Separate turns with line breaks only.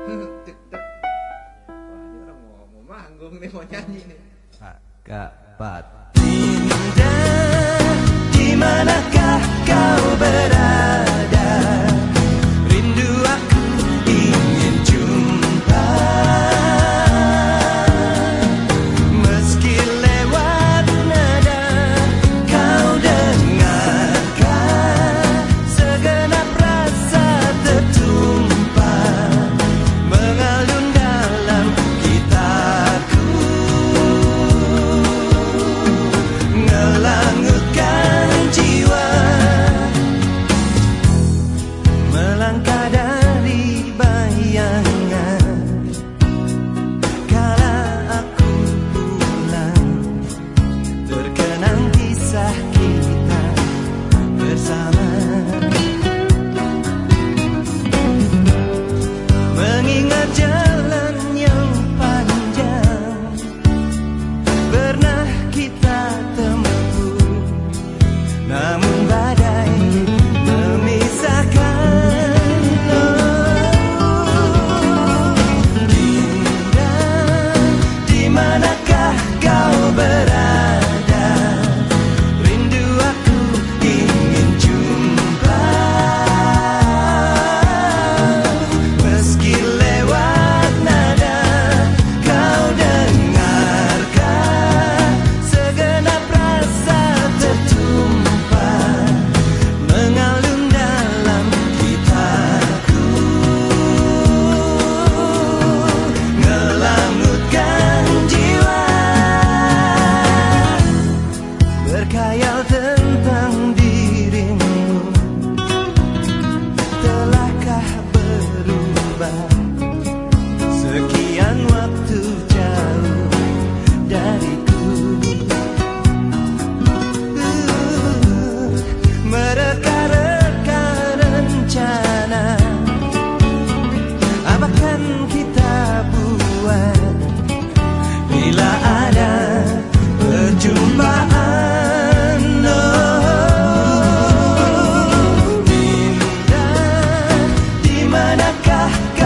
Wah, ini orang mau, mau manggung nih, mau nyanyi nih.
Agak bat. Nunca.